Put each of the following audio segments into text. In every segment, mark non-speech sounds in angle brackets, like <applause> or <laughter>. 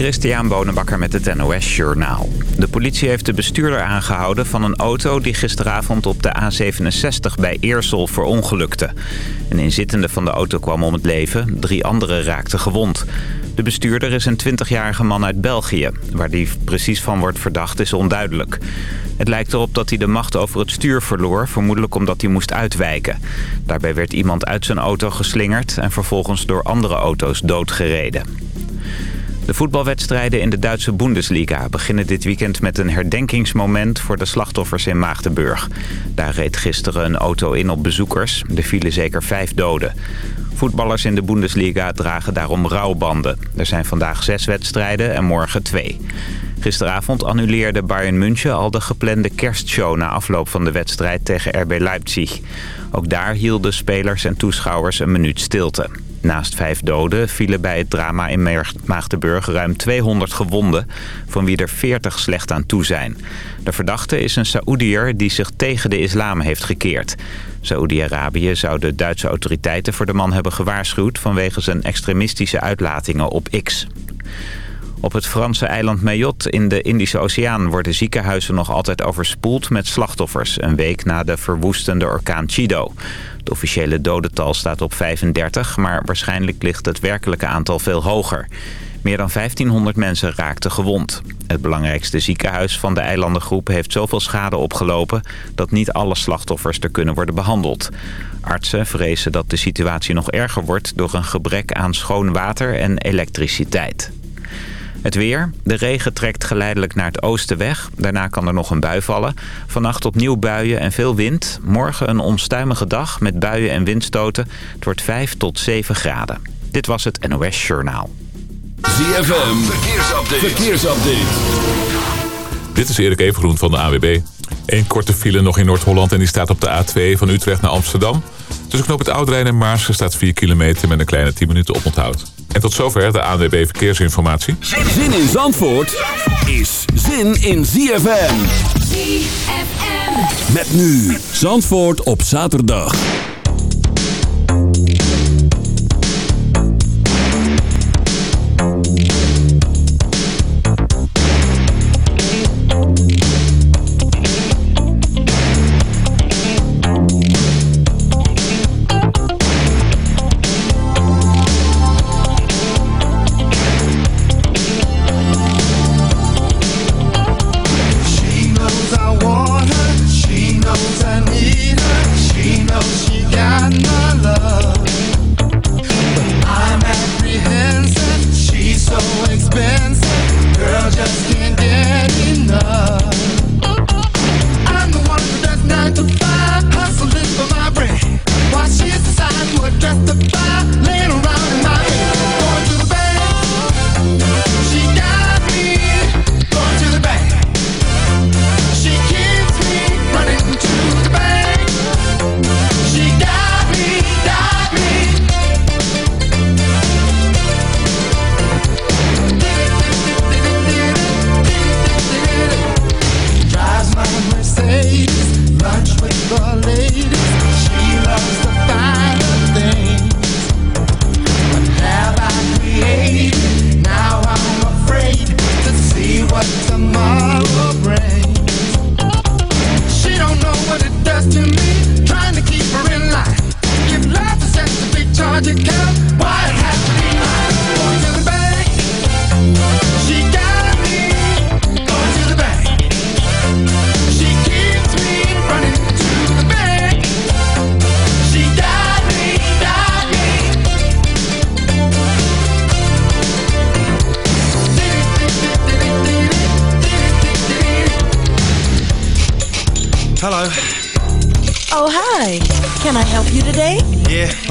Christian Bonenbakker met het NOS Journaal. De politie heeft de bestuurder aangehouden van een auto die gisteravond op de A67 bij Eersel verongelukte. Een inzittende van de auto kwam om het leven, drie anderen raakten gewond. De bestuurder is een 20-jarige man uit België. Waar die precies van wordt verdacht is onduidelijk. Het lijkt erop dat hij de macht over het stuur verloor, vermoedelijk omdat hij moest uitwijken. Daarbij werd iemand uit zijn auto geslingerd en vervolgens door andere auto's doodgereden. De voetbalwedstrijden in de Duitse Bundesliga beginnen dit weekend met een herdenkingsmoment voor de slachtoffers in Maagdenburg. Daar reed gisteren een auto in op bezoekers. Er vielen zeker vijf doden. Voetballers in de Bundesliga dragen daarom rouwbanden. Er zijn vandaag zes wedstrijden en morgen twee. Gisteravond annuleerde Bayern München al de geplande kerstshow na afloop van de wedstrijd tegen RB Leipzig. Ook daar hielden spelers en toeschouwers een minuut stilte. Naast vijf doden vielen bij het drama in Maagdenburg ruim 200 gewonden... van wie er 40 slecht aan toe zijn. De verdachte is een Saoediër die zich tegen de islam heeft gekeerd. Saoedi-Arabië zou de Duitse autoriteiten voor de man hebben gewaarschuwd... vanwege zijn extremistische uitlatingen op X. Op het Franse eiland Mayotte in de Indische Oceaan worden ziekenhuizen nog altijd overspoeld met slachtoffers. Een week na de verwoestende orkaan Chido. Het officiële dodental staat op 35, maar waarschijnlijk ligt het werkelijke aantal veel hoger. Meer dan 1500 mensen raakten gewond. Het belangrijkste ziekenhuis van de eilandengroep heeft zoveel schade opgelopen... dat niet alle slachtoffers er kunnen worden behandeld. Artsen vrezen dat de situatie nog erger wordt... door een gebrek aan schoon water en elektriciteit. Het weer. De regen trekt geleidelijk naar het oosten weg. Daarna kan er nog een bui vallen. Vannacht opnieuw buien en veel wind. Morgen een onstuimige dag met buien en windstoten. Het wordt 5 tot 7 graden. Dit was het NOS Journaal. ZFM. Verkeersupdate. Verkeersupdate. Dit is Erik Evengroen van de AWB. Eén korte file nog in Noord-Holland en die staat op de A2 van Utrecht naar Amsterdam. Tussen knop het Oudrijn en Maarsen staat 4 kilometer met een kleine 10 minuten oponthoud. En tot zover de ANWB Verkeersinformatie. Zin in Zandvoort is zin in ZFM. ZFM. Met nu Zandvoort op zaterdag.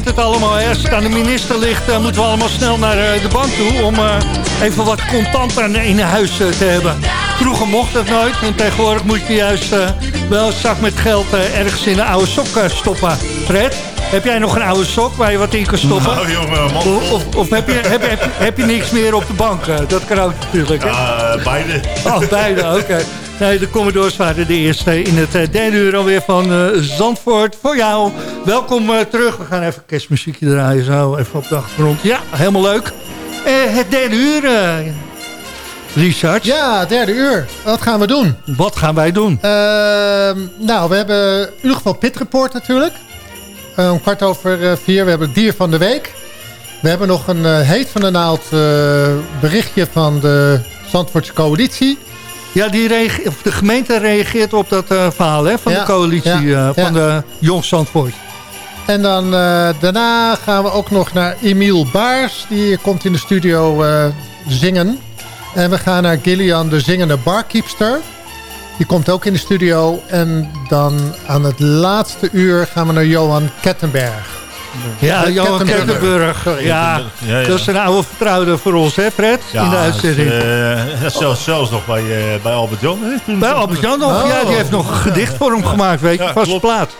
We weten het allemaal. Hè. Als het aan de minister ligt, uh, moeten we allemaal snel naar uh, de bank toe... om uh, even wat contant in huis te hebben. Vroeger mocht dat nooit. En tegenwoordig moet je juist wel een zak met geld ergens in een oude sok stoppen. Fred? Heb jij nog een oude sok waar je wat in kan stoppen? Nou, jongen, man. Of, of, of heb, je, heb, heb, heb, je niks meer op de bank? dat kan ook natuurlijk. Hè? Ja, beide. Oh, beide, oké. Okay. Nee, de Commodores waren de eerste in het derde uur alweer van uh, Zandvoort. Voor jou, welkom uh, terug. We gaan even kerstmuziekje draaien, zo even op de achtergrond. Ja, helemaal leuk. Uh, het derde uur, Richard. Ja, derde uur. Wat gaan we doen? Wat gaan wij doen? Ehm, nou, we hebben in ieder geval Pit Report natuurlijk. om kwart over vier. We hebben het dier van de week. We hebben nog een heet van de naald berichtje van de Zandvoortse coalitie. Ja, die de gemeente reageert op dat uh, verhaal hè, van ja, de coalitie ja, uh, van de Jong Zandvoort. En dan uh, daarna gaan we ook nog naar Emiel Baars. Die komt in de studio zingen. En we gaan naar Gillian, de zingende barkeepster. Die komt ook in de studio. En dan aan het laatste uur gaan we naar Johan Kettenberg. Ja, Johan Kettenburg. Ja, ja, dat is een oude vertrouwde voor ons, hè Fred? in de uitzending. Uh, zelfs, zelfs nog bij, uh, bij Albert Jan. Bij Albert Jan nog? Oh. Ja, die heeft nog een gedicht voor hem gemaakt, weet je. Vast plaat.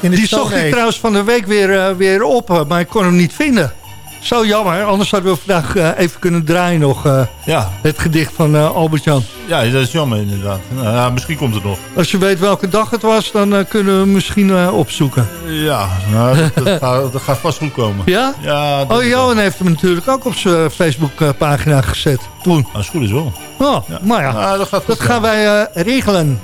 Die zocht ik trouwens van de week weer, uh, weer op, maar ik kon hem niet vinden. Zo jammer, anders hadden we vandaag uh, even kunnen draaien nog. Uh, ja. Het gedicht van uh, Albert-Jan. Ja, dat is jammer inderdaad. Nou, ja, misschien komt het nog. Als je weet welke dag het was, dan kunnen we misschien opzoeken. Ja, nou, dat, dat, <laughs> gaat, dat, gaat, vast goed komen. Ja? ja oh, Johan heeft hem natuurlijk ook op zijn Facebook-pagina gezet. Toen. Als het goed is wel. Oh, ja. maar ja, nou, dat, dat gaan wij regelen.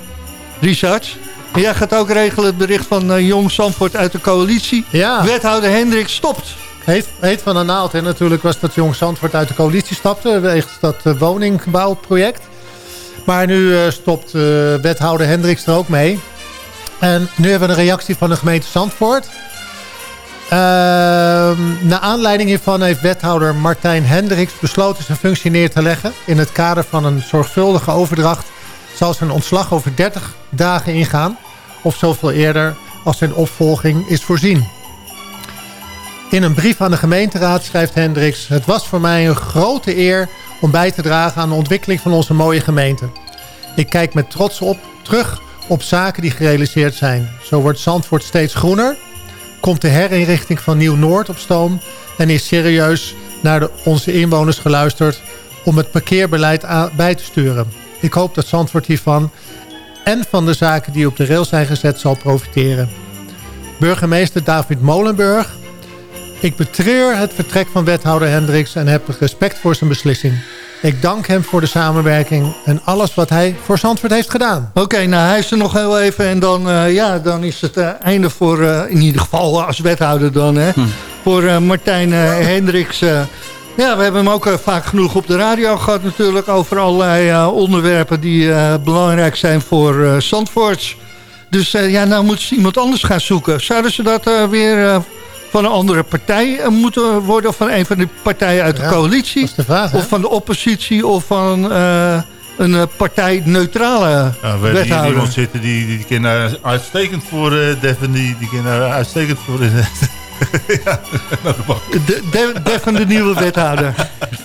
Richard. En jij gaat ook regelen het bericht van Jong Zandvoort uit de coalitie. Ja. Wethouder Hendrik stopt. Heet, heet van de naald. En natuurlijk was dat Jong Zandvoort uit de coalitie stapte. Wegens dat uh, woningbouwproject. Maar nu uh, stopt uh, wethouder Hendricks er ook mee. En nu hebben we een reactie van de gemeente Zandvoort. Ehm, naar aanleiding hiervan heeft wethouder Martijn Hendricks besloten zijn functie neer te leggen. In het kader van een zorgvuldige overdracht zal zijn ontslag over 30 dagen ingaan. Of zoveel eerder als zijn opvolging is voorzien. In een brief aan de gemeenteraad schrijft Hendricks... Het was voor mij een grote eer om bij te dragen aan de ontwikkeling van onze mooie gemeente. Ik kijk met trots op, terug op zaken die gerealiseerd zijn. Zo wordt Zandvoort steeds groener, komt de herinrichting van Nieuw-Noord op stoom... en is serieus naar de, onze inwoners geluisterd om het parkeerbeleid bij te sturen. Ik hoop dat Zandvoort hiervan en van de zaken die op de rail zijn gezet zal profiteren. Burgemeester David Molenburg ik betreur het vertrek van wethouder Hendricks en heb respect voor zijn beslissing. Ik dank hem voor de samenwerking en alles wat hij voor Zandvoort heeft gedaan. Oké, nou hij is er nog heel even en dan, uh, ja, dan is het uh, einde voor, uh, in ieder geval als wethouder dan, hè, hm. voor Martijn Hendricks. ja, we hebben hem ook vaak genoeg op de radio gehad natuurlijk over allerlei onderwerpen die belangrijk zijn voor Zandvoort. Dus ja, nou moet iemand anders gaan zoeken. Zouden ze dat weer van een andere partij eh, moeten worden... of van een van de partijen uit de coalitie... De vraag, of van de oppositie of van uh, een uh, partijneutrale ja, we wethouder. Hier iemand zitten die, die, die kinderen uitstekend voor uh, Devin, die, die kinderen uitstekend voor... <laughs> ja, de, de, Devin de nieuwe wethouder.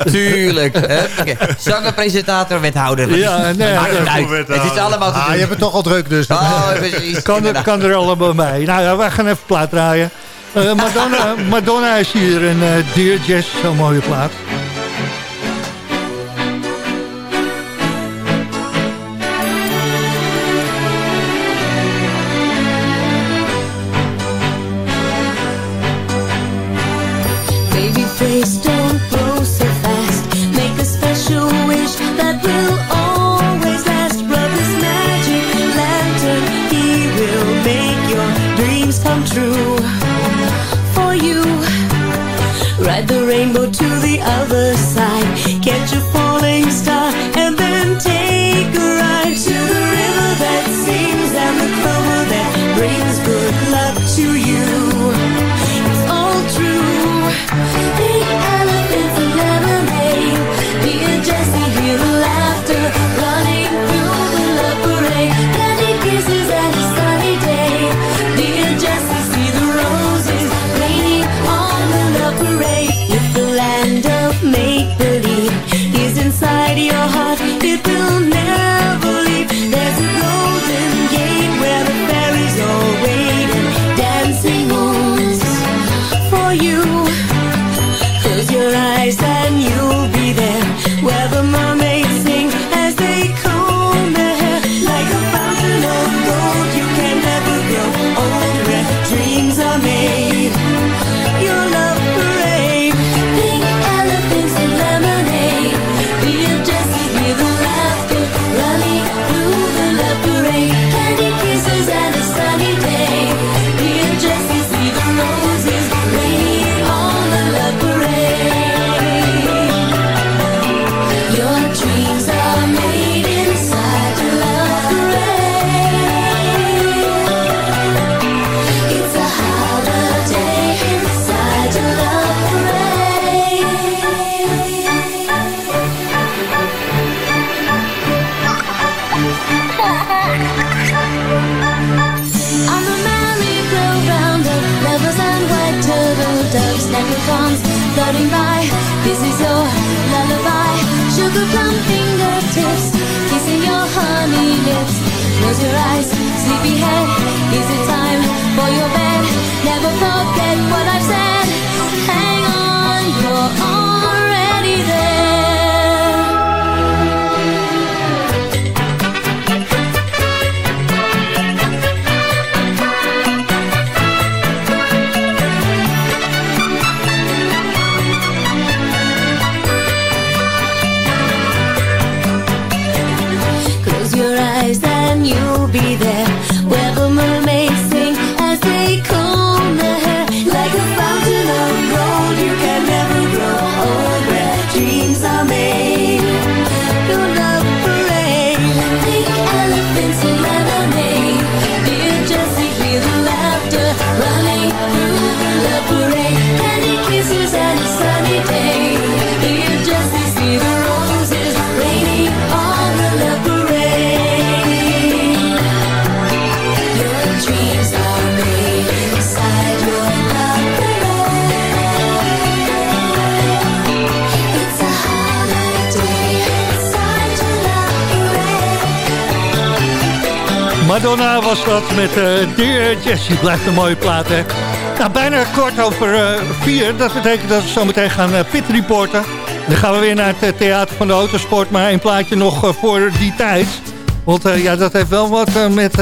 Tuurlijk. <laughs> Zanger, presentator, wethouder. Ja, nee, Het is allemaal te ah, Je hebt het toch al druk dus. Oh, precies. Kan, er, kan er allemaal bij. Nou ja, wij gaan even plaat draaien. Uh, Madonna, Madonna is hier en uh, Dear Jess, zo'n mooie plaat. Madonna was dat met uh, Dear Jessie. Blijft een mooie plaat, hè? Nou, bijna kort over eh, vier. Dat betekent dat we zo meteen gaan uh, pit reporten. Dan gaan we weer naar het theater van de autosport. Maar een plaatje nog voor die tijd. Want ja, dat heeft wel wat met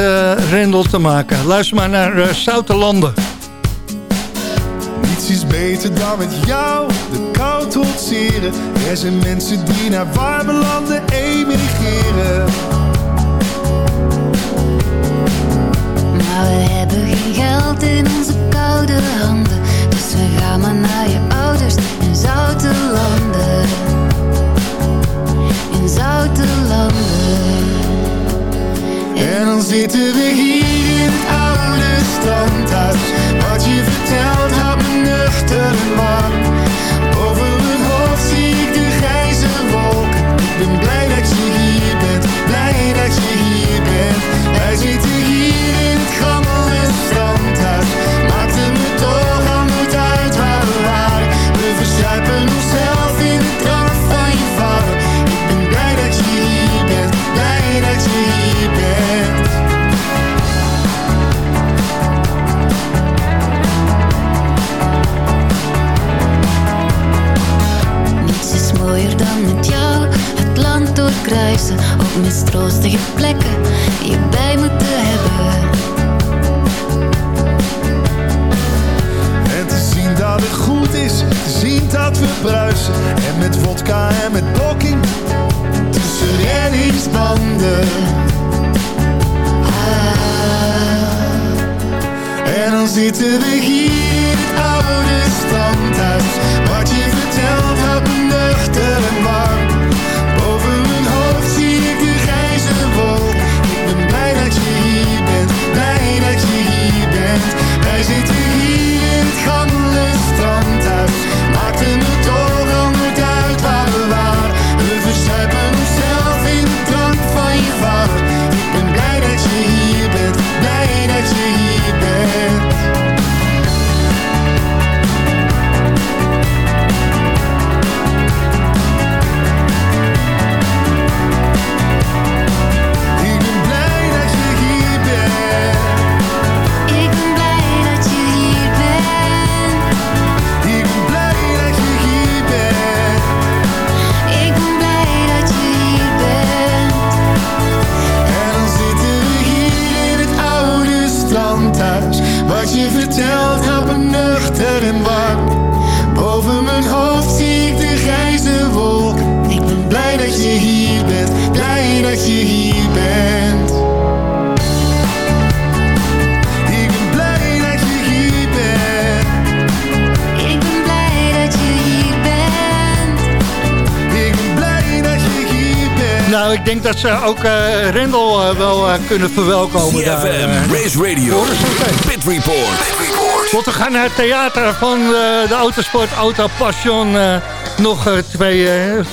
Rendel te maken. Luister maar naar Zoute Landen. Niets is beter dan met jou de kou trotseren. Er zijn mensen die naar warme landen emigreren. We hebben geen geld in onze koude handen Dus we gaan maar naar je ouders in zoute landen In zoute landen En dan zitten we hier in het oude strand. Wat je verteld hebt me nuchter man Over mijn hoofd zie ik de grijze wolk. So. denk dat ze ook eh, Rendel eh, wel eh, kunnen verwelkomen. CFM, daar, Race Radio, Pit Report. Want we gaan naar het theater van de Autosport Auto Passion. nog twee,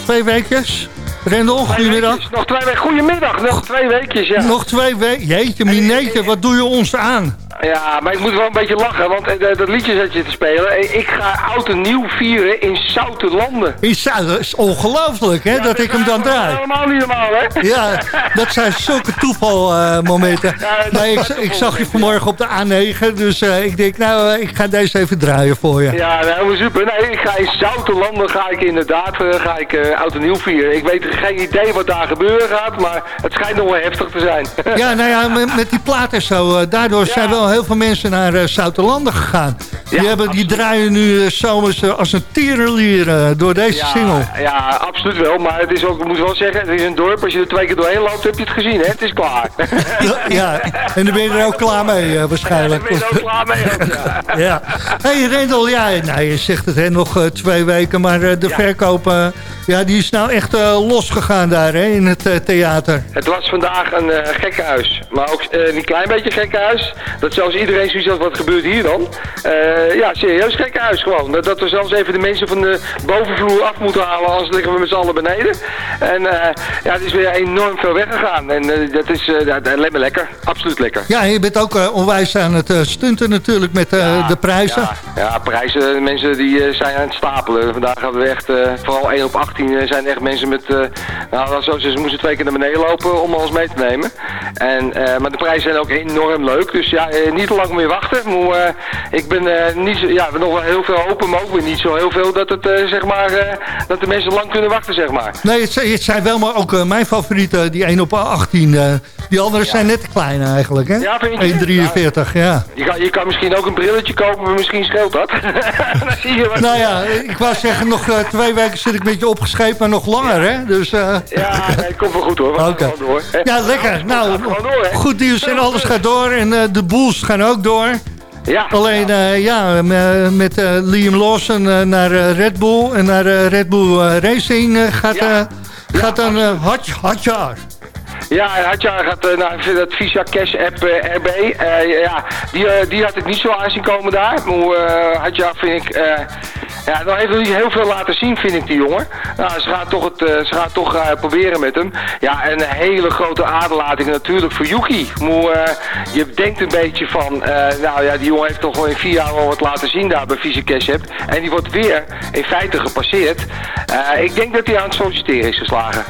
twee weekjes. Rendel, goedemiddag. Nog twee weken, goedemiddag, nog twee weekjes, ja. Nog twee weken, jeetje minetje, wat doe je ons aan? Ja, maar ik moet wel een beetje lachen, want eh, dat liedje zat je te spelen. Eh, Ik ga oud en nieuw vieren in zoute landen. In dat is ongelooflijk hè, dat ik hem dan draai. Helemaal niet normaal, hè? Ja, dat zijn zulke toevalmomenten. nee, ik, ik zag je vanmorgen op de A9, dus eh, ik denk, nou, ik ga deze even draaien voor je. Ja, nou, helemaal super. Nee, ik ga in zoute landen ga ik inderdaad ga ik, eh, oud en nieuw vieren. Ik weet geen idee wat daar gebeuren gaat, maar het schijnt nog wel heftig te zijn. Ja, nou ja, met, met die plaat en zo, daardoor zijn heel veel mensen naar uh, Zoutelanden gegaan. Die, hebben, die draaien nu eh, zomers eh, als een tierenlier door deze ja, single. Ja, absoluut wel. Maar het is ook, ik moet wel zeggen, het is een dorp. Als je er twee keer doorheen loopt, heb je het gezien, hè? Het is klaar. Ja, en dan ben je er ook klaar mee waarschijnlijk. Ja, ben je er ook klaar mee ook, <laughs> ja. hey, Rendel, ja, nou, je zegt het hè, nog twee weken, maar de verkoop ja, die is nou echt losgegaan daar hè, in het theater. Het was vandaag een eh gekkenhuis. Maar ook een klein beetje gekkenhuis. Dat zelfs iedereen zoiets had, wat gebeurt hier dan? Eh, ja, serieus gekkenhuis gewoon. Dat, dat we zelfs even de mensen van de bovenvloer af moeten halen, anders liggen we met z'n allen beneden. En eh, ja, het is weer enorm veel weggegaan. En eh, dat is alleen maar lekker. Absoluut lekker. Ja, je bent ook onwijs aan het stunten natuurlijk met de prijzen. Ja, ja, prijzen, mensen die zijn aan het stapelen. Vandaag hadden we echt, vooral 1 op 18 eh, zijn echt mensen met, nou zo, ze moesten twee keer naar beneden lopen om alles mee te nemen. En, eh, maar de prijzen zijn ook enorm leuk, dus ja, eh, niet te lang meer wachten. Maar, eh, ik ben niet zo, ja, we hebben nog wel heel veel open, maar ook weer niet zo heel veel dat het, zeg maar, dat de mensen lang kunnen wachten, zeg maar. Nee, het zijn, het zijn wel maar ook mijn favorieten, die 1 op 18. eh, die anderen zijn net te klein eigenlijk, hè? Ja, vind je? 1,43, ja. Je kan, je kan misschien ook een brilletje kopen, maar misschien scheelt dat. <laughs> Dan zie je wat Nou ja, ik wou zeggen, nog twee weken zit ik met je opgescheept, maar nog langer, hè? Dus, eh, <laughs> Ja, nee, komt wel goed hoor. We Oké. gewoon door. hè. Ja, lekker. Nou, door, goed nieuws en alles gaat door. En eh, de Bulls gaan ook door. Ja. Alleen, eh, ja, m- met eh, Liam Lawson eh, naar eh, Red Bull en naar eh, Red Bull eh, Racing eh, gaat, eh, gaat dan uh, hard, hard jaar. Ja, Hadja gaat uh, naar dat Visa Cash App eh, RB. Eh, ja, die, eh, die had ik niet zo aanzien komen daar. Maar Hadja vind ik... ja, dan heeft hij niet heel veel laten zien, vind ik, die jongen. Nou, ze gaat toch, het, eh, ze gaat toch eh, proberen met hem. Ja, en een hele grote aderlating natuurlijk voor Yuki. Eh, je denkt een beetje van... nou ja, die jongen heeft toch wel in vier jaar al wat laten zien daar bij Visa Cash App. En die wordt weer in feite gepasseerd. Ik denk dat hij aan het solliciteren is geslagen.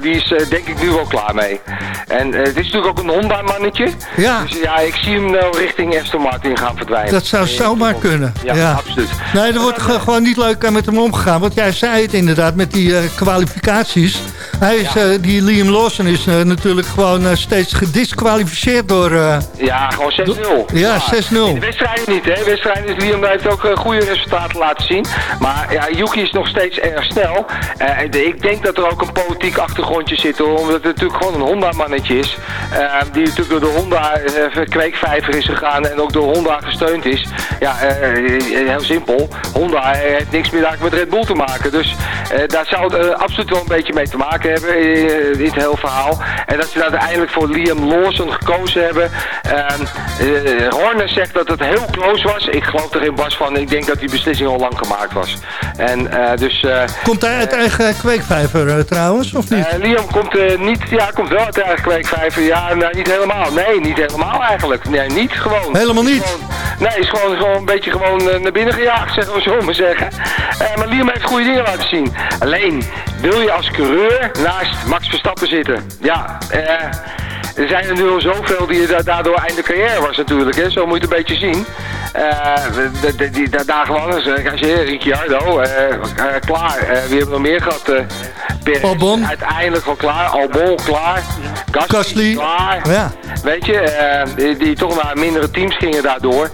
Die is denk ik nu wel klaar mee. En het is natuurlijk ook een Honda-mannetje. Ja. Dus ja, ik zie hem nou richting Aston Martin gaan verdwijnen. Dat zou zomaar kunnen. Ja, absoluut. Nee, er wordt ge- gewoon niet leuk eh, met hem omgegaan. Want jij zei het inderdaad met die eh, kwalificaties. Hij is, eh, die Liam Lawson is natuurlijk gewoon steeds gedisqualificeerd door... Ja, gewoon 6-0. Ja, In 6-0. de wedstrijden niet, hè. Wedstrijden is Liam heeft ook goede resultaten laten zien. Maar ja, Yuki is nog steeds erg snel. Ik denk dat er ook een politiek achtergrondje zit, hoor. Omdat het natuurlijk gewoon een Honda-mannetje is. die natuurlijk door de Honda kweekvijver is gegaan en ook door Honda gesteund is. Ja, heel simpel. Honda heeft niks meer met Red Bull te maken. Dus eh, daar zou het eh, absoluut wel een beetje mee te maken hebben eh, in het hele verhaal. En dat ze uiteindelijk voor Liam Lawson gekozen hebben. Ehm, eh, Horner zegt dat het heel close was. Ik geloof er geen bas van. Ik denk dat die beslissing al lang gemaakt was. En eh, dus... eh, Komt hij uit eigen kweekvijver eh, trouwens, of niet? eh, Liam komt eh, niet, ja, komt wel uit eigen kweekvijver. Ja, nou, niet helemaal. Nee, niet helemaal eigenlijk. Nee, niet gewoon. Helemaal niet? Gewoon- nee, is gewoon, gewoon een beetje gewoon eh, naar binnen gejaagd, zeggen we zo maar zeggen. Eh, maar Liam heeft goede dingen laten zien. Alleen, wil je als coureur naast Max Verstappen zitten? Ja, eh... Er zijn er nu al zoveel die da- daardoor einde carrière was natuurlijk, hè? zo moet je het een beetje zien. De- die, da- daar gewoon, eens, eh, als je Ricciardo, eh, klaar. Wie hebben we nog meer gehad? eh Perez, Albon. Uiteindelijk al klaar. Albon klaar. Gasly, Gasly. klaar. Ja. Weet je, die, die toch naar mindere teams gingen daardoor.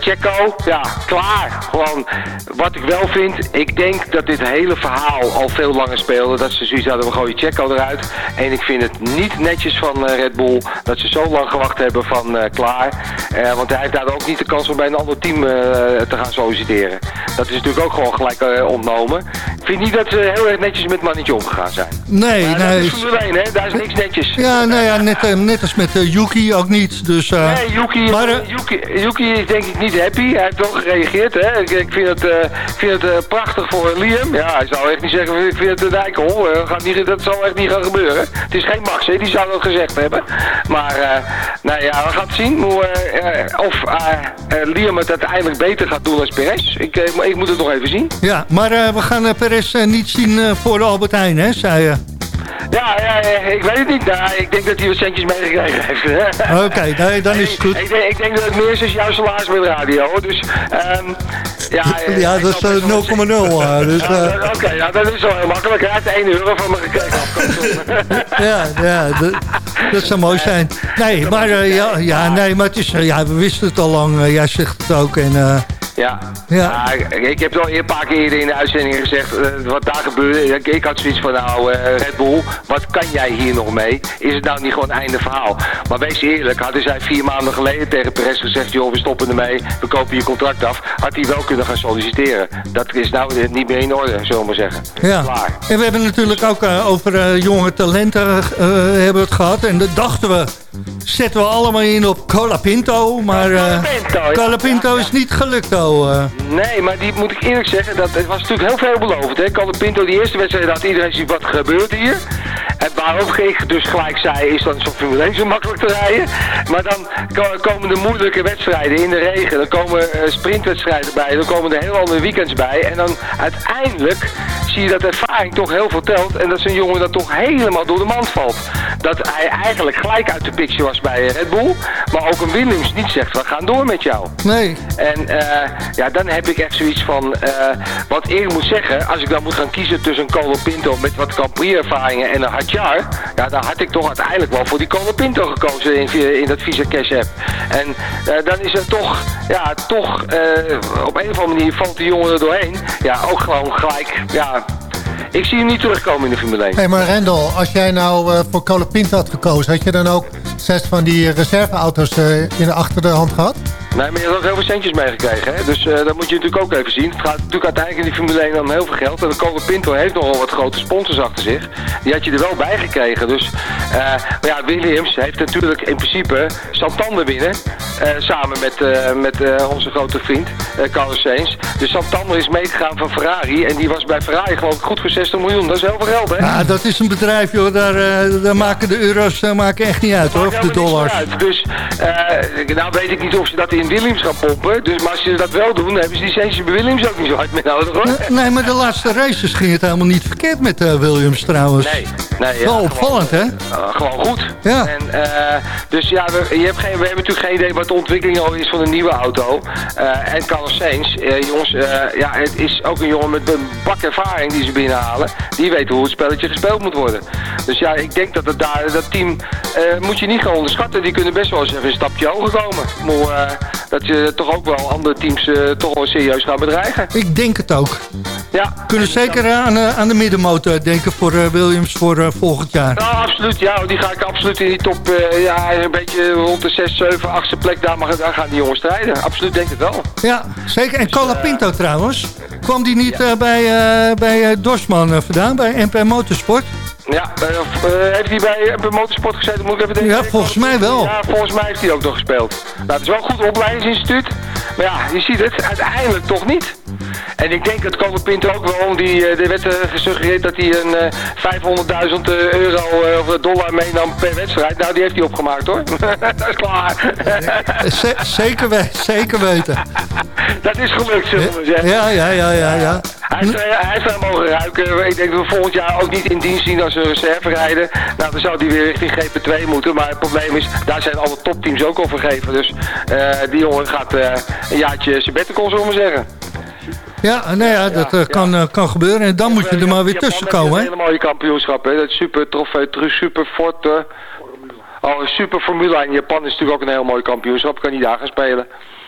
Checo, ja, klaar. Gewoon, wat ik wel vind, ik denk dat dit hele verhaal al veel langer speelde. Dat ze zoiets hadden, we gooien Checo eruit. En ik vind het niet netjes van eh, Red Bull dat ze zo lang gewacht hebben van eh, klaar. Want hij heeft daar ook niet de kans om bij een ander team te gaan solliciteren. Dat is natuurlijk ook gewoon gelijk ontnomen. vind niet dat ze heel erg netjes met mannetje omgegaan zijn. Nee, Maar nee. Dat is 1, hè? Daar is niks netjes. Ja, nou ja, net, net als met Yuki ook niet. Dus, Nee, Yuki, maar, Yuki, Yuki is denk ik niet happy. Hij heeft wel gereageerd. Hè? Ik, ik vind het, eh, ik vind het eh, prachtig voor Liam. Ja, hij zou echt niet zeggen, ik vind het een. Eh, gaat niet, dat zal echt niet gaan gebeuren. Het is geen Max, hè? die zou dat gezegd hebben. Maar, eh, nou ja, we gaan zien hoe, of Liam het uiteindelijk beter gaat doen als Perez. Ik, ik moet het nog even zien. ja, maar we gaan Perez niet zien voor de Albert Heijn, hè, zei je. Ja, ja, ik weet het niet. Nou, ik denk dat hij wat centjes meegekregen heeft. Oké, nee, dan is het goed. Ik denk, ik denk dat het meer is als jouw salaris met radio. Dus, ehm ja, eh, Ja, ik dat is snap best eh, wel 0,0. wat- eh, dus, eh, dat- Oké, ja, dat is wel heel makkelijk. Hij heeft 1 euro van me gekregen <laughs> ja, ja dat, zou mooi zijn. Nee, maar, eh, ja, ja, nee, maar het is, eh, ja, we wisten het al lang. eh, jij zegt het ook. En, eh, Ja. Ja. ik, ik heb het al een paar keer eerder in de uitzending gezegd eh, wat daar gebeurde. Ik, ik had zoiets van, nou eh, Red Bull, wat kan jij hier nog mee? Is het nou niet gewoon einde verhaal? Maar wees eerlijk, hadden zij vier maanden geleden tegen Perez gezegd, joh, we stoppen ermee, we kopen je contract af, had hij wel kunnen gaan solliciteren. Dat is nou niet meer in orde, zullen we maar zeggen. ja. Klaar. En we hebben natuurlijk ook eh, over jonge talenten hebben het gehad. En dat dachten we, zetten we allemaal in op Colapinto. Maar Colapinto, ja. Colapinto is niet gelukt, eh. Nee, maar die moet ik eerlijk zeggen, dat, het was natuurlijk heel veelbelovend. Hè? Calde Pinto, die eerste wedstrijd had iedereen ziet wat gebeurt hier. En waarom ik dus gelijk zei, is dan zo'n Formule 1 zo makkelijk te rijden. Maar dan ko- komen de moeilijke wedstrijden in de regen. Dan komen eh, sprintwedstrijden bij. Dan komen er heel andere weekends bij. En dan uiteindelijk zie je dat ervaring toch heel veel telt. En dat zo'n jongen dan toch helemaal door de mand valt. Dat hij eigenlijk gelijk uit de picture was bij Red Bull. Maar ook een Williams niet zegt, we gaan door met jou. Nee. En eh, ja, dan heb ik echt zoiets van, eh, wat ik moet zeggen, als ik dan moet gaan kiezen tussen een Colo Pinto met wat Grand Prix ervaringen en een Hadjar, ja, dan had ik toch uiteindelijk wel voor die Colo Pinto gekozen in, in dat Visa Cash app. En eh, dan is er toch, ja, toch, eh, op een of andere manier valt die jongen er doorheen. Ja, ook gewoon gelijk, ja, ik zie hem niet terugkomen in de Formule 1. Hé, maar Rendel, als jij nou eh, voor Colapinto had gekozen... had je dan ook zes van die reserveauto's eh, in de achter hand gehad? Nee, maar je hebt ook heel veel centjes meegekregen. Hè? Dus eh dat moet je natuurlijk ook even zien. Het gaat natuurlijk uiteindelijk in die Formule 1 om heel veel geld. En de Cole Pinto heeft nogal wat grote sponsors achter zich. Die had je er wel bij gekregen. Dus, eh, maar ja, Williams heeft natuurlijk in principe Santander winnen. eh, samen met, met onze grote vriend Carlos Sainz. Dus Santander is meegegaan van Ferrari. En die was bij Ferrari geloof ik goed voor 60 miljoen. Dat is heel veel geld, hè? Ja, dat is een bedrijf, joh. Daar, daar maken de euro's maken echt niet uit, hoor. Of de dollars. uit. Dus, nou weet ik niet of ze dat in Williams gaan pompen. Dus, maar als ze dat wel doen, hebben ze die bij Williams ook niet zo hard meer nodig, hoor. Nee, maar de laatste races ging het helemaal niet verkeerd met eh, Williams trouwens. Nee, nee. ja, Wel opvallend, hè? gewoon goed. Ja. En, eh, dus ja, we, je hebt geen, we hebben natuurlijk geen idee wat de ontwikkeling al is van een nieuwe auto. Eh, en Carlos Sainz, jongens, ja, het is ook een jongen met een bak ervaring die ze binnenhalen. Die weten hoe het spelletje gespeeld moet worden. Dus ja, ik denk dat het daar, dat team moet je niet gaan onderschatten. Die kunnen best wel eens even een stapje hoger komen. Maar dat je toch ook wel andere teams eh, toch wel serieus gaan bedreigen. Ik denk het ook. Ja. Kunnen zeker eh, aan, eh, aan de middenmotor denken voor eh, Williams voor eh, volgend jaar. Ja, absoluut. Ja, die ga ik absoluut in die top, eh, ja, een beetje rond de 6, 7, 8 plek. Daar, mag, daar gaan die jongens strijden. Absoluut, denk ik wel. Ja, zeker. En Dus, Colapinto trouwens. Kwam die niet eh, bij, eh, bij eh, Dorsman eh, vandaan, bij MP Motorsport? Ja, eh, eh, heeft hij bij, bij Motorsport gezeten? Moet ik even denken? Ja, volgens mij wel. Ja, volgens mij heeft hij ook nog gespeeld. Nou, het is wel een goed opleidingsinstituut. Maar ja, je ziet het, uiteindelijk toch niet. En ik denk dat Colin Pinto ook wel, want die, eh, er werd eh, gesuggereerd dat hij een eh, 500.000 euro eh, of dollar meenam per wedstrijd. Nou, die heeft hij opgemaakt hoor. <laughs> dat is klaar. Ze- zeker, we- zeker weten. dat is gelukt, zullen we zeggen. Ja, ja, ja, ja, ja. Hij eh, hij mogen ruiken. Ik denk dat we volgend jaar ook niet in dienst zien als een reserve rijden. Nou, dan zou hij weer richting GP2 moeten. Maar het probleem is, daar zijn alle topteams ook al vergeven. Dus die jongen gaat een jaartje sabbatical, zullen we maar zeggen. Ja, nou ja, dat eh, kan, eh, kan gebeuren. En dan moet je er maar weer tussen komen, Een hele mooie kampioenschap, hè. Dat super trofee, super fort. eh. Oh, super Formule 1 in Japan is natuurlijk ook een heel mooi kampioenschap. Kan niet daar gaan spelen.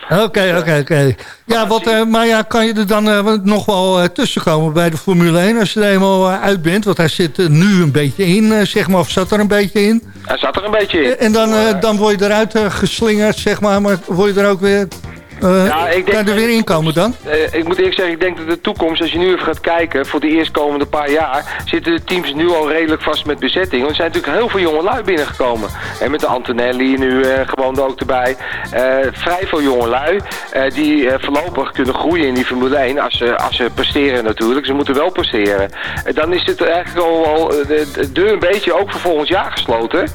Oké, oké, oké. Ja, wat, eh, maar ja, kan je er dan nog wel eh, tussenkomen bij de Formule 1 als je er eenmaal uit bent? Want hij zit er nu een beetje in, zeg maar, of zat er een beetje in. Hij zat er een beetje in. En dan, dan word je eruit geslingerd, zeg maar, maar word je er ook weer Eh, Ja, ik denk kan er weer inkomen dan? Eh, ik moet eerlijk zeggen, ik denk dat de toekomst, als je nu even gaat kijken, voor de eerstkomende paar jaar, zitten de teams nu al redelijk vast met bezetting. Want er zijn natuurlijk heel veel jonge lui binnengekomen. En met de Antonelli nu eh, gewoon er ook erbij. Vrij veel jonge lui die voorlopig kunnen groeien in die Formule 1 als ze, als ze presteren natuurlijk. Ze moeten wel presteren. Dan is het eigenlijk al, al de, de deur een beetje ook voor volgend jaar gesloten.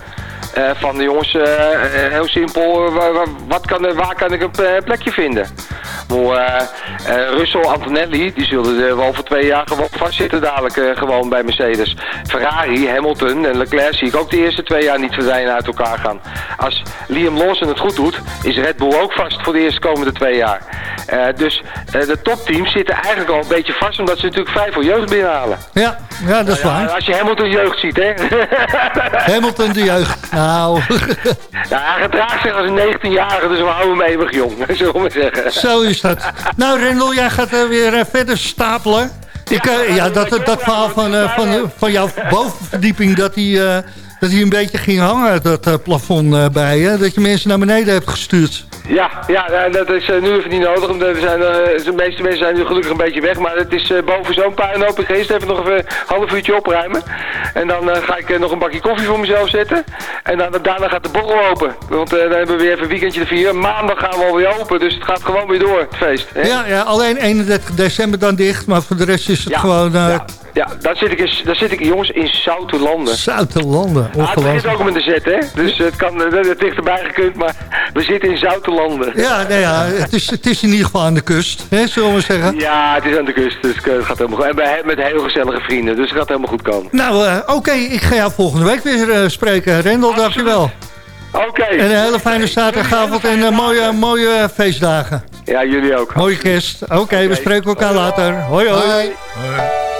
Eh, van de jongens, eh, eh, heel simpel, wa- wa- wat kan, waar kan ik een plekje vinden? Maar, Russell, Antonelli, die zullen er wel voor twee jaar gewoon vastzitten dadelijk gewoon bij Mercedes. Ferrari, Hamilton en Leclerc zie ik ook de eerste twee jaar niet verdwijnen uit elkaar gaan. Als Liam Lawson het goed doet, is Red Bull ook vast voor de eerste komende twee jaar. Dus de topteams zitten eigenlijk al een beetje vast, omdat ze natuurlijk vrij veel jeugd binnenhalen. Ja, ja dat is Nou ja, waar. als je Hamilton jeugd ziet, hè. <laughs> Hamilton de jeugd. Nou, Ja, hij gedraagt zich als een 19-jarige, dus we houden hem eeuwig jong, <laughs> zullen we maar zeggen. zo is dat. Nou, Rendel, jij gaat eh, weer eh, verder stapelen. Ik, eh, ja, dat, dat verhaal van, van, van jouw bovenverdieping, dat hij, dat hij een beetje ging hangen, dat plafond bij je. Dat je mensen naar beneden hebt gestuurd. Ja, ja, dat is eh, nu even niet nodig. Omdat we zijn, eh, de meeste mensen zijn nu gelukkig een beetje weg. Maar het is eh, boven zo'n puinhoop. Ik ga eerst even nog even een half uurtje opruimen. En dan eh, ga ik eh, nog een bakje koffie voor mezelf zetten. En dan, daarna gaat de borrel open. Want eh, dan hebben we weer even een weekendje te vieren. Maandag gaan we alweer open. Dus het gaat gewoon weer door, het feest. Hè? Ja, ja, alleen 31 december dan dicht, maar voor de rest is het Ja, gewoon uh, ja, ja, daar zit ik, in, daar zit ik jongens in zoute landen. zoute landen. Ah, het begint ook met een Z, hè? Dus het kan eh, het dichterbij gekund, maar we zitten in zoute landen. Ja, nou ja, het is, het is in ieder geval aan de kust, hè, zullen we zeggen. Ja, het is aan de kust, dus het gaat helemaal goed. En bij, met heel gezellige vrienden, dus het gaat helemaal goed komen. Nou, eh, oké, ik ga jou volgende week weer eh, spreken. Rendel, dankjewel. Oké. En een hele fijne zaterdagavond en eh, mooie, mooie feestdagen. Ja, jullie ook. Mooie kerst. Oké, we spreken elkaar later. Hoi, hoi. Benny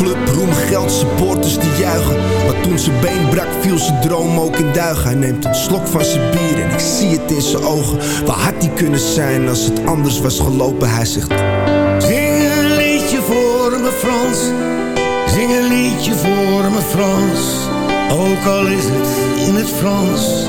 Topclub, roem, geld, supporters die juichen. Maar toen zijn been brak, viel zijn droom ook in duigen. Hij neemt een slok van zijn bier en ik zie het in zijn ogen. Waar had hij kunnen zijn als het anders was gelopen? Hij zegt. Zing een liedje voor me Frans, zing een liedje voor me Frans. Ook al is het in het Frans,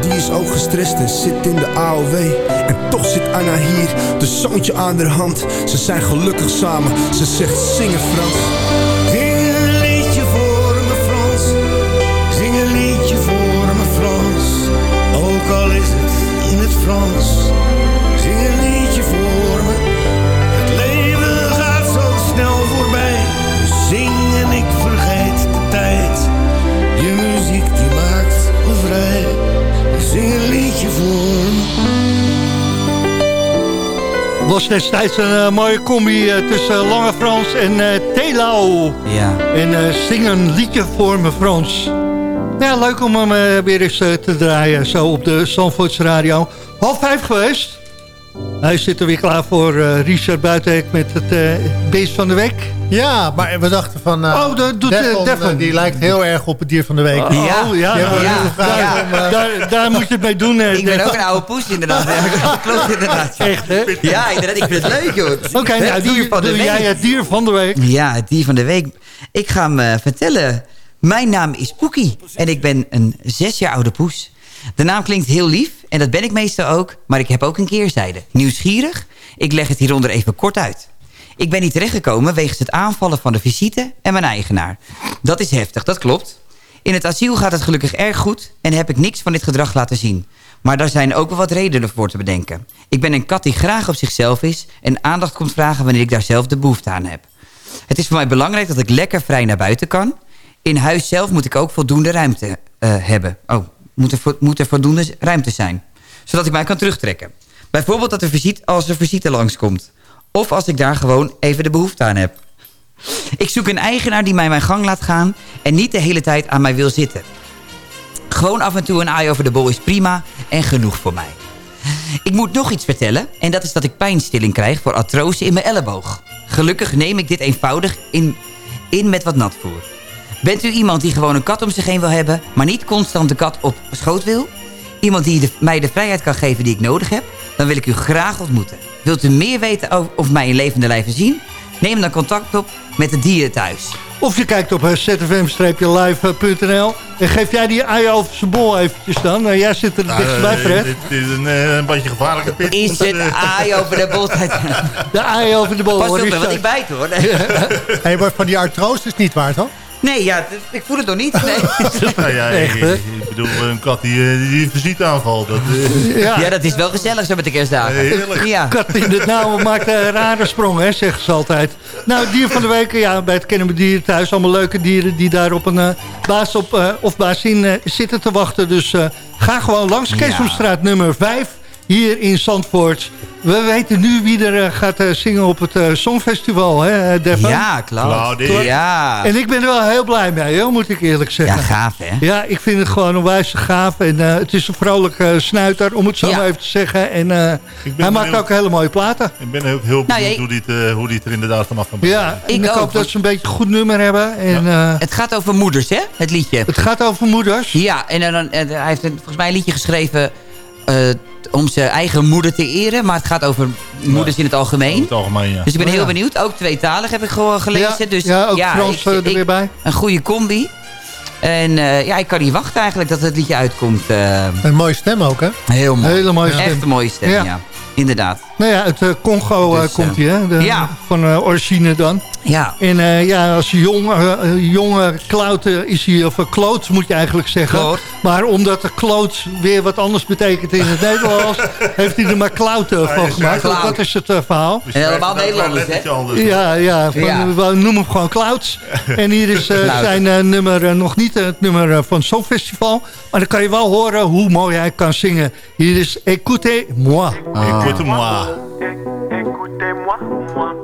Die is ook gestrest en zit in de AOW. En toch zit Anna hier, de zoontje aan haar hand. Ze zijn gelukkig samen, ze zegt zingen Frans. Zing een liedje voor me Frans, zing een liedje voor me Frans. Ook al is het in het Frans, was destijds een eh, mooie combi eh, tussen Lange Frans en eh Telau. Ja. En eh, zing een liedje voor me Frans. Ja, leuk om hem eh, weer eens eh, te draaien, zo op de Zandvoorts Radio. Half vijf geweest. Hij zit er weer klaar voor eh, Richard Buitenhek met het eh, beest van de week. Ja, maar we dachten van... eh, Oh, dat doet, Devon, Devon. die lijkt heel erg op het dier van de week. Oh, ja, we ja, ja. om, Daar, daar moet je het mee doen. Ik ben ook een oude poes inderdaad. Klopt inderdaad. ja. Echt, hè? Ja, inderdaad. Ik vind het leuk, joh. Oké, Het nou, dier doe, van de doe week. jij het dier van de week. Ja, het dier van de week. Ik ga hem vertellen. Mijn naam is Poekie en ik ben een zes jaar oude poes. De naam klinkt heel lief en dat ben ik meestal ook, maar ik heb ook een keerzijde. Nieuwsgierig? Ik leg het hieronder even kort uit. Ik ben hier terechtgekomen wegens het aanvallen van de visite en mijn eigenaar. Dat is heftig, dat klopt. In het asiel gaat het gelukkig erg goed en heb ik niks van dit gedrag laten zien. Maar daar zijn ook wel wat redenen voor te bedenken. Ik ben een kat die graag op zichzelf is en aandacht komt vragen wanneer ik daar zelf de behoefte aan heb. Het is voor mij belangrijk dat ik lekker vrij naar buiten kan. In huis zelf moet ik ook voldoende ruimte eh, hebben. Oh, moet er, moet voldoende ruimte zijn. Zodat ik mij kan terugtrekken. Bijvoorbeeld dat er visite, als er visite langskomt. Of als ik daar gewoon even de behoefte aan heb. Ik zoek een eigenaar die mij mijn gang laat gaan... en niet de hele tijd aan mij wil zitten. Gewoon af en toe een eye over de bol is prima en genoeg voor mij. Ik moet nog iets vertellen en dat is dat ik pijnstilling krijg voor artrose in mijn elleboog. Gelukkig neem ik dit eenvoudig in, in met wat natvoer. Bent u iemand die gewoon een kat om zich heen wil hebben, maar niet constant de kat op schoot wil? Iemand die de- mij de vrijheid kan geven die ik nodig heb? Dan wil ik u graag ontmoeten. Wilt u meer weten over, of mij in levende lijven zien? Neem dan contact op met de dieren thuis. Of je kijkt op eh, zfm-live.nl en geef jij die ei over zijn bol eventjes dan. Eh, jij zit er het dichtst bij, Eh, Fred. Dit is een, eh, een beetje gevaarlijke pit. Is het aai over de bol? De ei over de bol. Pas op, hoor, want Richard. ik bijt hoor. hey, maar van die artrose is niet waar, toch? Nee, ja, ik voel het nog niet. Nee. <laughs> Nou ja, Echt, ik, bedoel, een kat die, eh, die visite aanvalt. Dat, eh, Ja, Ja, dat is wel gezellig zo met de kerstdagen. Heerlijk. Ja. kat in het nauw maakt een rare sprong, hè, zeggen ze altijd. Nou, dier van de week, ja, bij het Kennen we Dieren thuis. Allemaal leuke dieren die daar op een eh, baas op, eh, of baasin eh, zitten te wachten. Dus eh, ga gewoon langs Keesomstraat nummer 5, hier in Zandvoort. We weten nu wie er eh, gaat eh, zingen op het eh, Songfestival, hè, Devon? Ja, klopt. Claudie. Ja. En ik ben er wel heel blij mee, hoor, moet ik eerlijk ja, zeggen. gaaf hè? Ja, ik vind het gewoon een wijze gaaf. En eh, het is een vrolijke snuiter, om het zo Ja. maar even te zeggen. En eh, hij maakt ook hele mooie platen. Ik ben ook heel Nou, benieuwd ja, hoe, die het, eh, hoe die het er inderdaad vanaf kan Ja, Ik ik, ook, hoop dat ze een beetje een goed nummer hebben. En, eh, Het gaat over moeders hè, het liedje. het gaat over moeders. Ja, en dan, en hij heeft een- volgens mij een liedje geschreven om zijn eigen moeder te eren. Maar het gaat over moeders in het In algemeen. het algemeen, ja. Dus ik ben Oh, heel ja. benieuwd. Ook tweetalig heb ik gewoon gelezen. Ja, dus, ja, ook Frans ik- eh, er ik- weer bij. Een goede combi. En eh, ja, ik kan niet wachten eigenlijk dat het liedje uitkomt. eh, Een mooie stem ook, hè? heel mooi. Hele mooie stem. Echt een mooie stem, Ja. ja. Inderdaad. Nou ja, uit eh, Congo eh, Dus, komt eh, hij, hè? De, ja. Van eh, origine dan. Ja. En eh, ja, als jong, jonge kloot eh, is hij, of uh, kloot moet je eigenlijk zeggen. Kloot. Maar omdat de kloot weer wat anders betekent in het <laughs> Nederlands, heeft hij er maar klout eh, van gemaakt. klout. Dat is het verhaal. En helemaal Nederlanders, hè? Ja, ja, van, Ja. we noemen hem gewoon Clouds. <laughs> En hier is zijn nummer nog niet het nummer van het Songfestival. Maar dan kan je wel horen hoe mooi hij kan zingen. Hier is Écoutez-moi. Écoute-moi. Écoutez-moi, moi,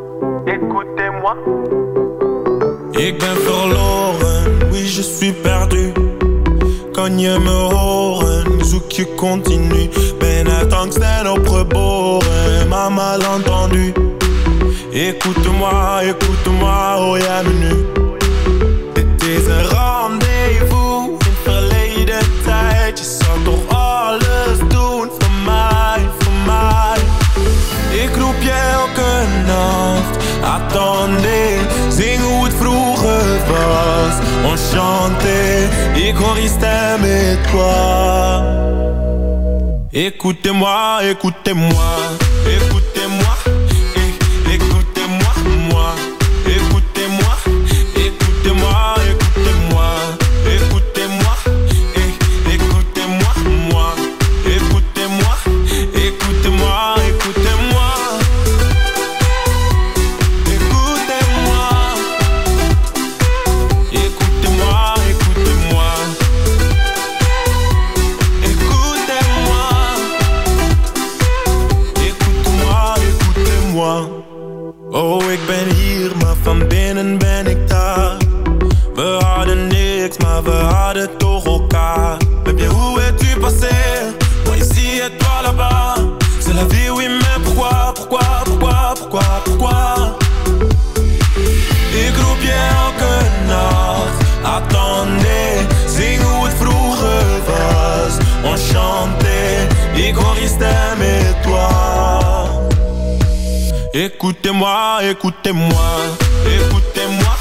écoutez-moi. Ik ben verloren, oui je suis perdu. Kan je me horen, zoek je continu Ben uit angst en opgeboren, maar mal entendu Écoute-moi, écoute-moi, hoor jij me nu Attendez, zing hoe het vroeger was. Enchanté, ik hoor je stem et toi. Écoutez-moi, écoutez-moi. Écoutez-moi, Elke nacht. Attendez, zing hoe het vroeger was. Enchanté, ik hoor et toi. Écoutez-moi, écoutez-moi, écoutez-moi,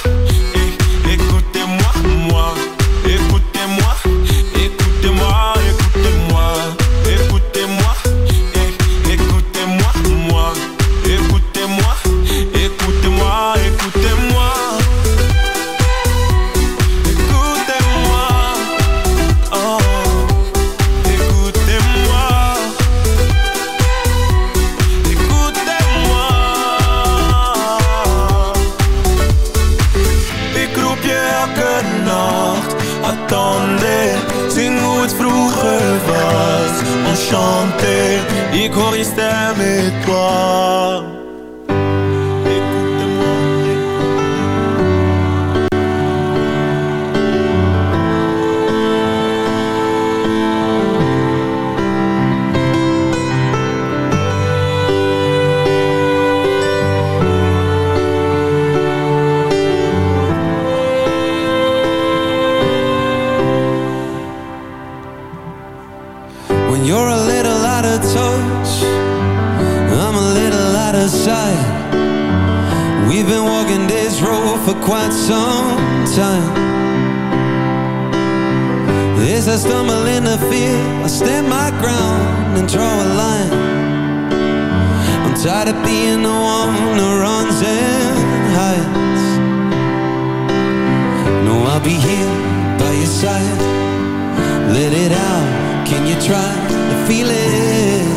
it?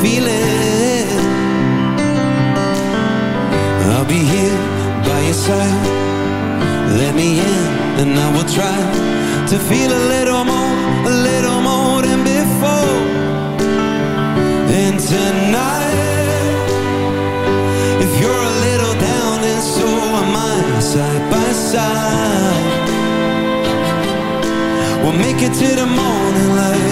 Feel. I'll be here by your side. Let me in, and I will try to feel a little more, a little more than before. And tonight, if you're a little down, and so am I, side by side. We'll make it to the morning light,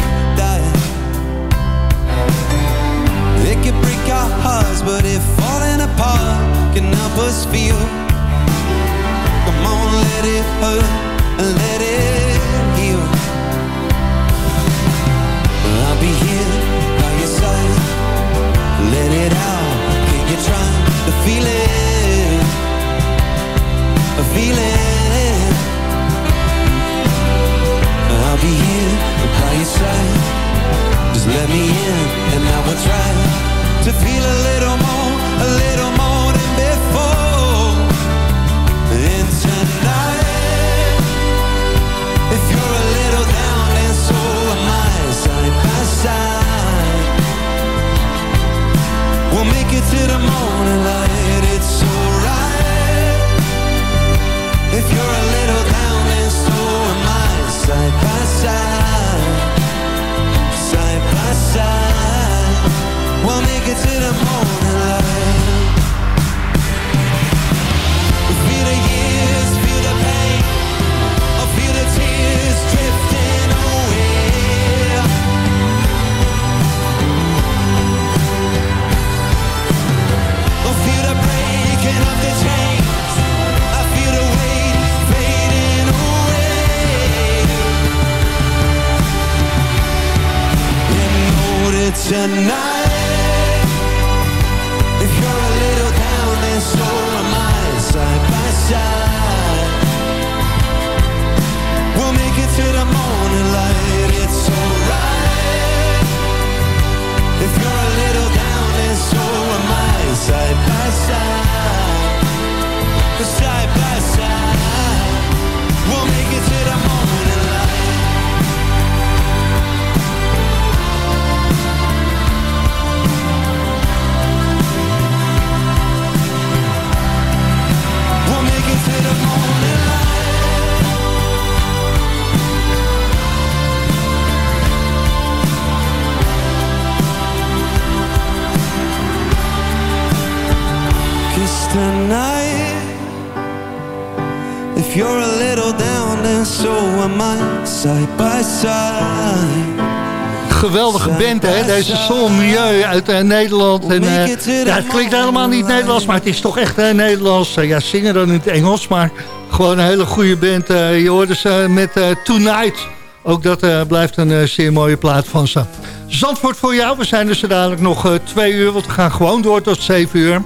can break our hearts, but if falling apart can help us feel, come on, let it hurt and let it heal. I'll be here by your side. Let it out. Can you try to feel it? Feel it. I'll be here by your side. Just let me in and I will try to feel a little more, a little more than before. And tonight, if you're a little down and so am I, side by side. We'll make it to the morning light, Deze Sol Milieu uit eh, Nederland. En, ja, het klinkt helemaal niet Nederlands, maar het is toch echt Nederlands. Eh, ja, zingen dan in het Engels, maar gewoon een hele goede band. Je hoorde ze met Tonight. Ook dat blijft een zeer mooie plaat van ze. Zandvoort voor jou. We zijn dus er dadelijk nog twee uur, want we gaan gewoon door tot zeven uur.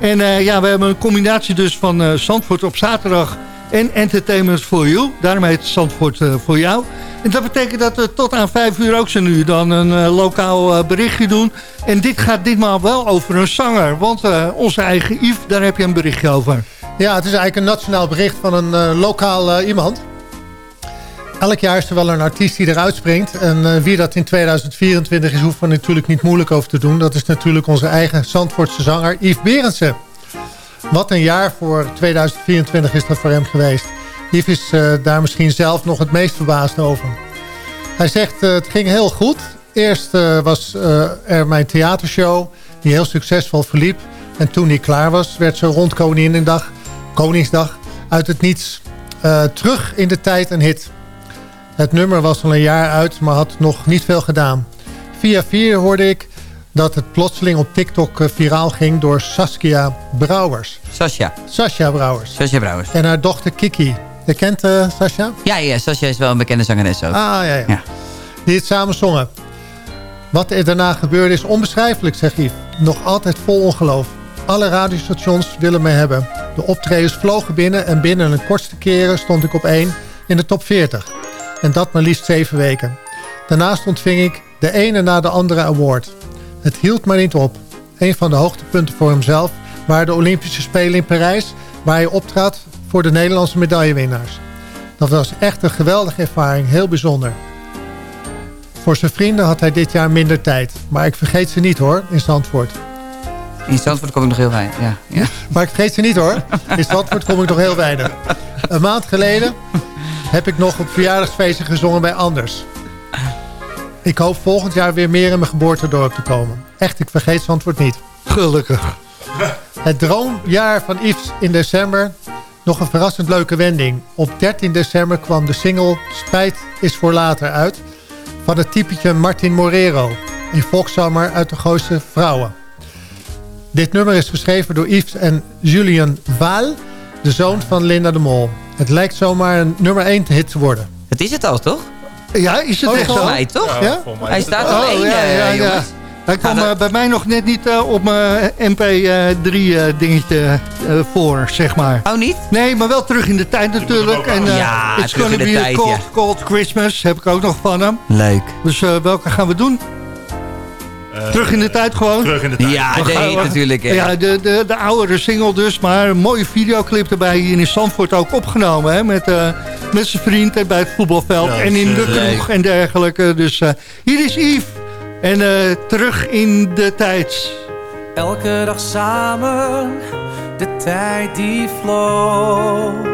En ja, we hebben een combinatie dus van Zandvoort op zaterdag en Entertainment for You. Daarom heet Zandvoort eh, voor jou. En dat betekent dat we tot aan vijf uur ook zo nu dan een eh, lokaal eh, berichtje doen. En dit gaat ditmaal wel over een zanger. Want onze eigen Yves, daar heb je een berichtje over. Ja, het is eigenlijk een nationaal bericht van een lokaal iemand. Elk jaar is er wel een artiest die eruit springt. En wie dat in 2024 is, hoeft er natuurlijk niet moeilijk over te doen. Dat is natuurlijk onze eigen Zandvoortse zanger Yves Berendsen. Wat een jaar voor 2024 is dat voor hem geweest. Yves is eh, daar misschien zelf nog het meest verbaasd over. Hij zegt, eh, het ging heel goed. Eerst eh, was er mijn theatershow, die heel succesvol verliep. En toen die klaar was, werd zo rond Koninginnedag, Koningsdag uit het niets terug in de tijd een hit. Het nummer was al een jaar uit, maar had nog niet veel gedaan. Via vier hoorde ik dat het plotseling op TikTok eh, viraal ging door Saskia Brouwers. Sascha. Sascha Brouwers. Sascha Brouwers. En haar dochter Kiki. Je kent uh, Sascha? Ja, ja, Sascha is wel een bekende zangeres ook. Ah, ja, ja. Die het samen zongen. Wat er daarna gebeurde is onbeschrijfelijk, zegt Yves. Nog altijd vol ongeloof. Alle radiostations willen me hebben. De optredens vlogen binnen en binnen een kortste keren stond ik op 1 in de top 40. En dat maar liefst 7 weken. Daarnaast ontving ik de ene na de andere award. Het hield maar niet op. Een van de hoogtepunten voor hemzelf waren de Olympische Spelen in Parijs... waar hij optrad voor de Nederlandse medaillewinnaars. Dat was echt een geweldige ervaring, heel bijzonder. Voor zijn vrienden had hij dit jaar minder tijd. Maar ik vergeet ze niet hoor, in Zandvoort. In Zandvoort kom ik nog heel weinig. Ja, ja. <laughs> Maar ik vergeet ze niet hoor. In Zandvoort kom ik nog heel weinig. Een maand geleden heb ik nog op verjaardagsfeesten gezongen bij Anders. Ik hoop volgend jaar weer meer in mijn geboortedorp te komen. Echt, ik vergeet Zandvoort niet. Gelukkig. Het droomjaar van Yves in december. Nog een verrassend leuke wending. Op 13 december kwam de single Spijt is voor later uit... van het typetje Martin Morero. Een volkszanger uit de Gooise Vrouwen. Dit nummer is geschreven door Yves en Julian Waal... de zoon van Linda de Mol. Het lijkt zomaar een nummer 1 hit te worden. Het is het al, toch? Ja, is het Oh, echt zo? mij toch? Ja? Hij staat op één, ja, eh, ja, ja. jongens. Hij kwam eh, bij mij nog net niet eh, op mijn MP3-dingetje eh, voor, zeg maar. Oh, niet? Nee, maar wel terug in de tijd natuurlijk. En eh Ja, It's terug Gonna in de Be a tijd, Cold, ja. Cold Christmas heb ik ook nog van hem. Leuk. Dus eh, welke gaan we doen? Terug in de tijd gewoon? Terug in de tijd. Ja, nee, gaan- natuurlijk. hè. Ja, de, de, de oudere single dus, maar een mooie videoclip erbij hier in Zandvoort ook opgenomen. Hè, met, eh, met zijn vriend en bij het voetbalveld Ja, en in de kroeg en dergelijke. Dus eh, hier is Yves en eh, terug in de tijd. Elke dag samen, de tijd die vloog.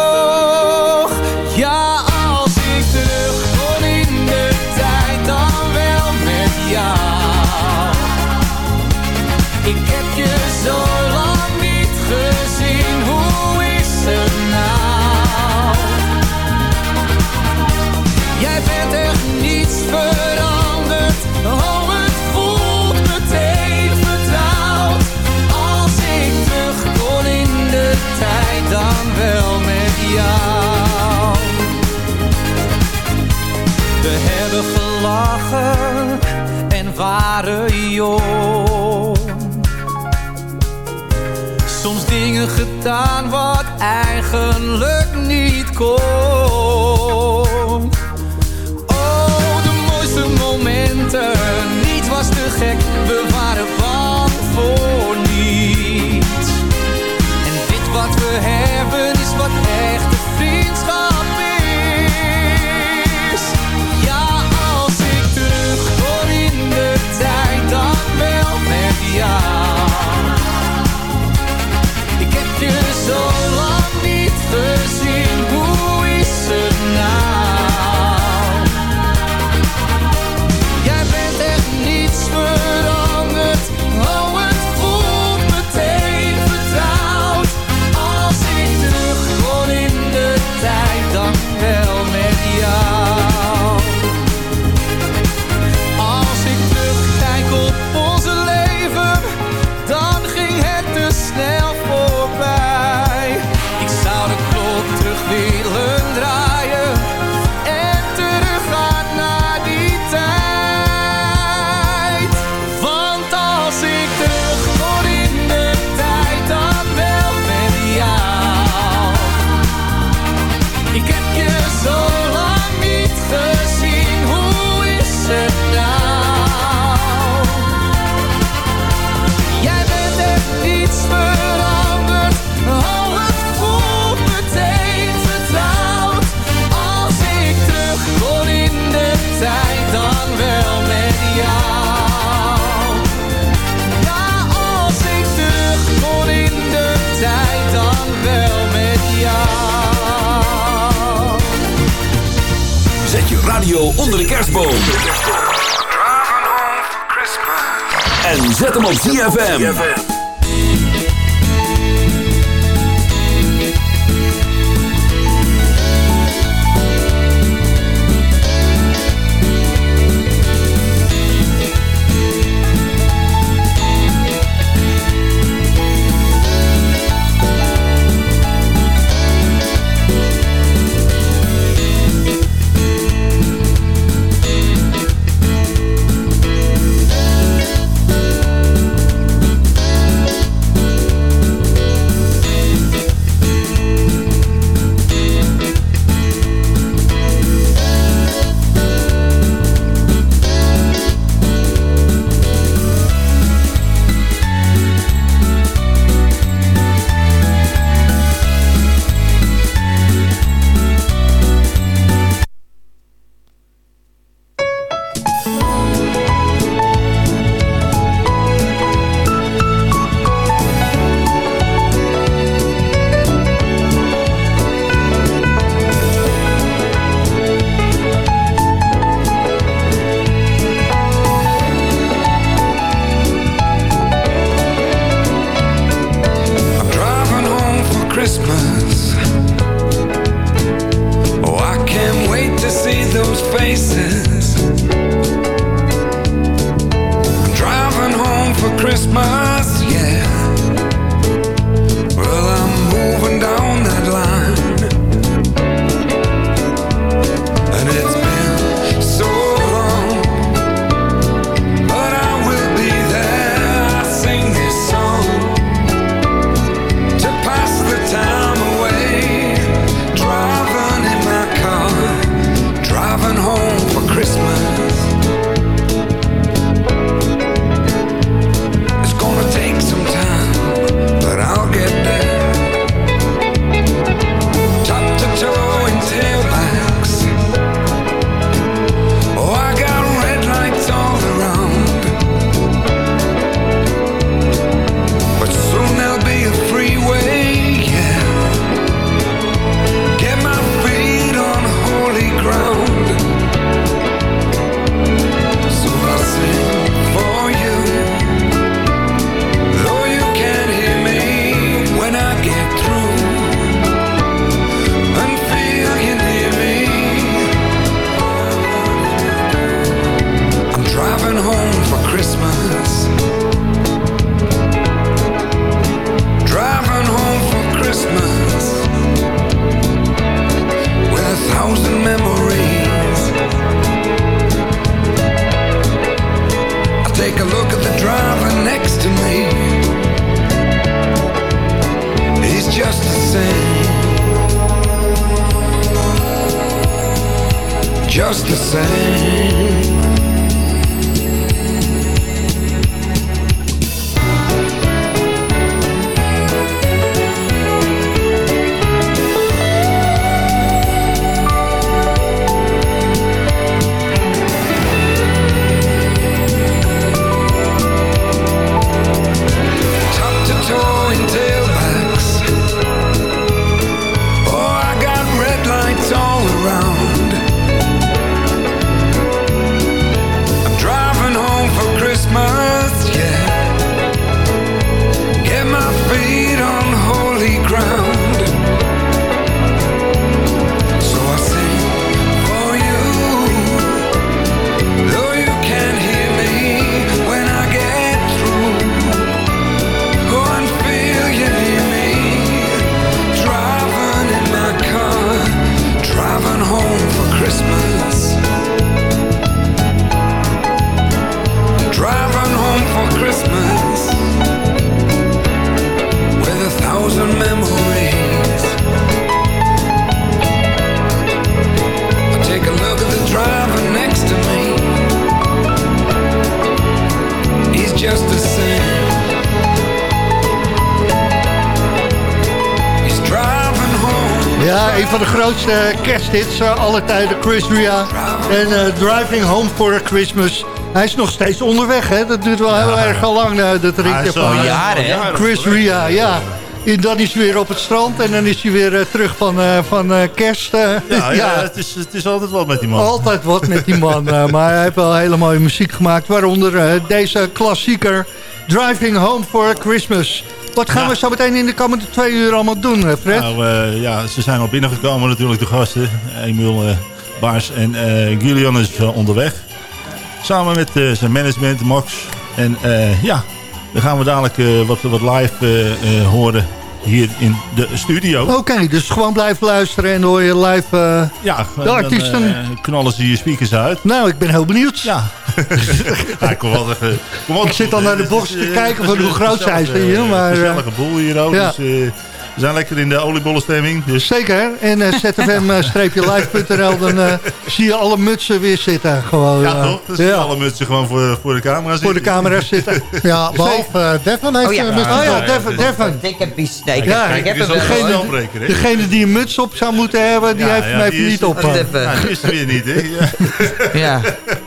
Ik zet hem op ZFM. Grootste kersthits uh, alle tijden, Chris Ria. En eh, Driving Home for Christmas. Hij is nog steeds onderweg, hè? Dat duurt wel heel erg lang, uh, dat ritje is al van... jaren, hè? Chris Ria, ja. En dan is hij weer op het strand en dan is hij weer eh, terug van, eh, van eh, kerst. eh. Ja, ja, <laughs> Het, is, het is altijd wat met die man. Altijd wat met die man. eh, <laughs> maar hij heeft wel hele mooie muziek gemaakt. Waaronder eh, deze klassieker Driving Home for Christmas. Wat gaan Ja. we zo meteen in de komende twee uur allemaal doen, eh, Fred? Nou, eh, ja, ze zijn al binnengekomen natuurlijk, de gasten. Emiel eh, Baars en eh Gillian is onderweg. Samen met zijn management, Max. En ja, dan gaan we dadelijk wat, wat live horen hier in de studio. Oké, dus gewoon blijven luisteren en hoor je live eh, Ja, de artiesten. eh, knallen ze je speakers uit. nou, ik ben heel benieuwd. Ja. <laughs> ja, kom wel even, kom Ik zit al naar de box te <laughs> kijken van hoe groot zij zijn hier, maar, eh, Gezellige boel hier ook. ja. Dus, eh, we zijn lekker in de oliebollenstemming. Dus Zeker, en eh, zfm-live.nl, dan eh, zie je alle mutsen weer zitten. Gewoon, ja, eh, toch? Dus ja, alle mutsen gewoon voor, voor de camera zitten. voor de camera's zitten. Ja, <laughs> behalve eh, Devon heeft Oh ja. een muts Oh ja, op. Devon. Devon. Ik heb iets... Nee, ik, Ja, heb, ik heb hè? Degene die een muts op zou moeten hebben, die Ja, heeft ja, hem die even is- niet op. Eh. Ja, die is er weer niet, hè? Ja. <laughs>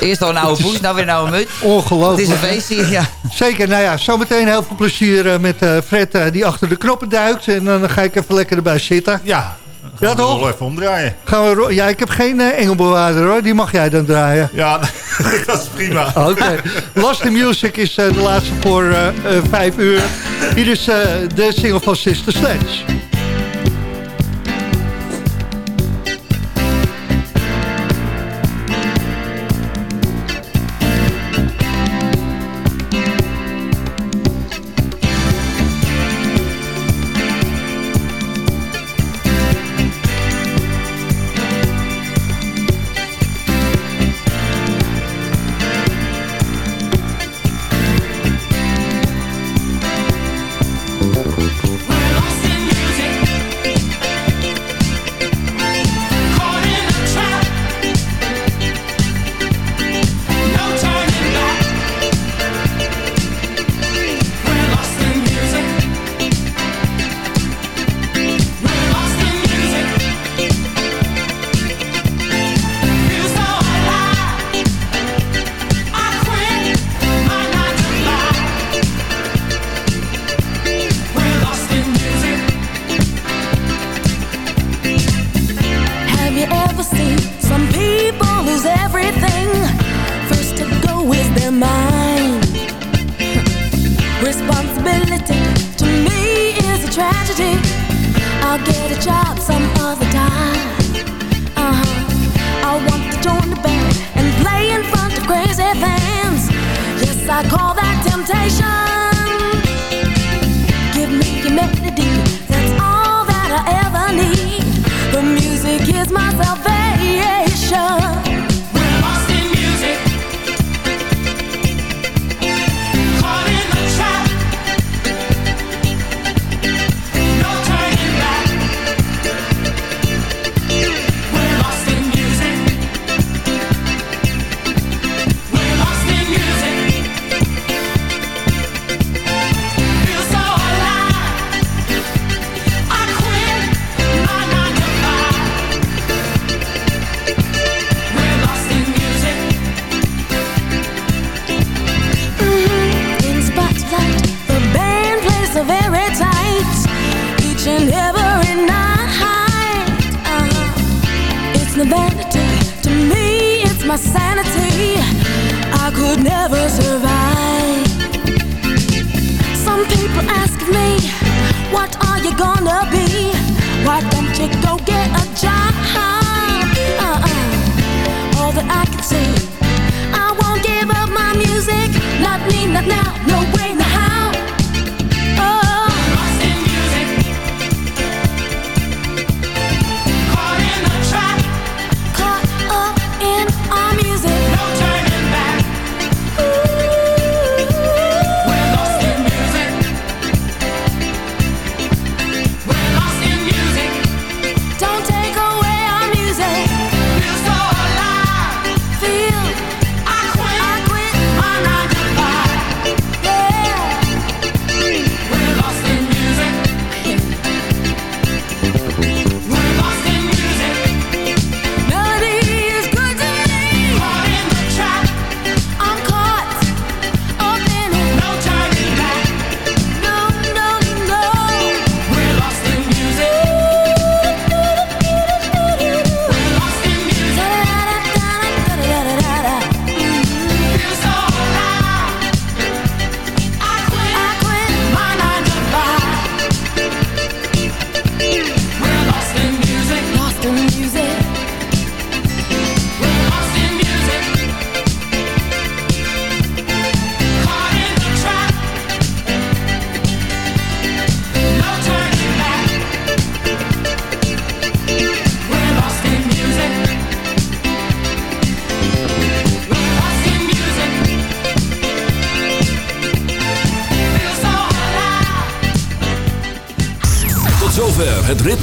Eerst al een oude poes, nou weer een oude muts. Het Ongelooflijk. is een feestje, ja. Zeker, nou ja, zometeen heel veel plezier eh, met eh, Fred eh, die achter de knoppen duikt. En dan ga ik even lekker erbij zitten. Ja, Ja, ja toch? even omdraaien. Gaan we ja, ik heb geen engelbewaarder hoor, die mag jij dan draaien. Ja, <laughs> dat is prima. Oké, Last in Music is de laatste voor vijf uur. Hier is eh, de single van Sister Sledge. Now,